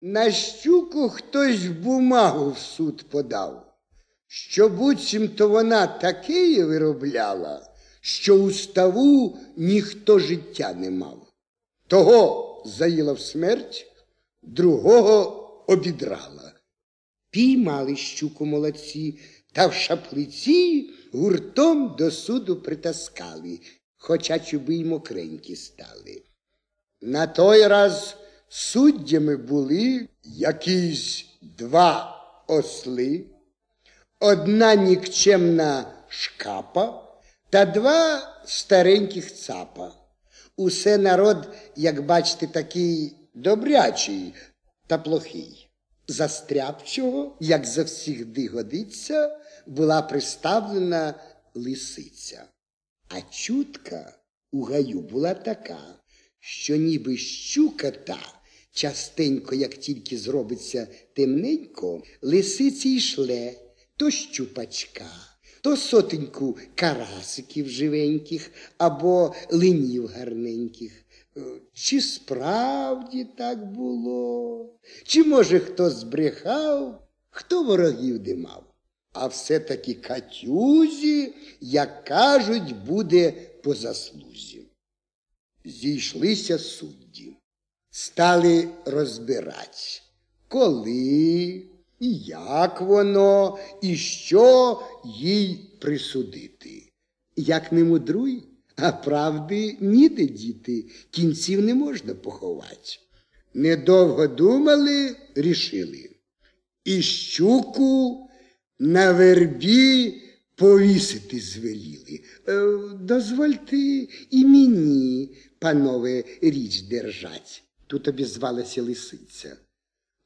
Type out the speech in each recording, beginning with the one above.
На щуку хтось бумагу в суд подав, що буцімто вона таке виробляла, що у ставу ніхто життя не мав. Того заїла в смерть, другого обідрала. Піймали щуку молодці, та в шаплиці гуртом до суду притаскали, хоча чуби й мокренькі стали. На той раз суддями були якісь два осли, одна нікчемна шкапа та два стареньких цапа. Усе народ, як бачите, такий добрячий та плохий. Застряпчого, як завсігди годиться, була приставлена лисиця. А чутка у гаю була така, що ніби щука та, частенько, як тільки зробиться темненько, лисиці й шле то щупачка, то сотеньку карасиків живеньких або линів гарненьких. Е, Чи справді так було? Чи, може, хто збрехав, хто ворогів димав? А все-таки Катюзі, як кажуть, буде по заслузі. Зійшлися судді, стали розбирати, коли, і як воно, і що їй присудити. Як не мудруй, а правди ніде діти, кінців не можна поховати. Недовго думали, рішили. І щуку на вербі повісити звеліли. Е, дозвольте і мені, панове, річ держать. Тут обізвалася лисиця.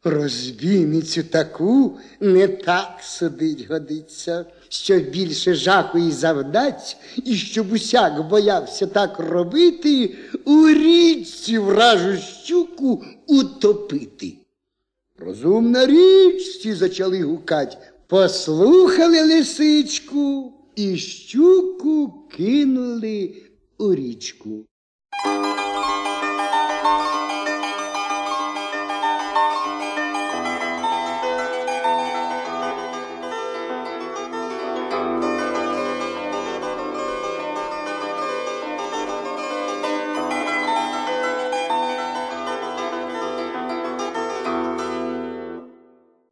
Розбійницю таку не так судить годиться, що більше жаху і завдать, і щоб усяк боявся так робити, у річці вражу щуку утопити. Розумна річ, всі зачали гукать, послухали лисичку і щуку кинули у річку.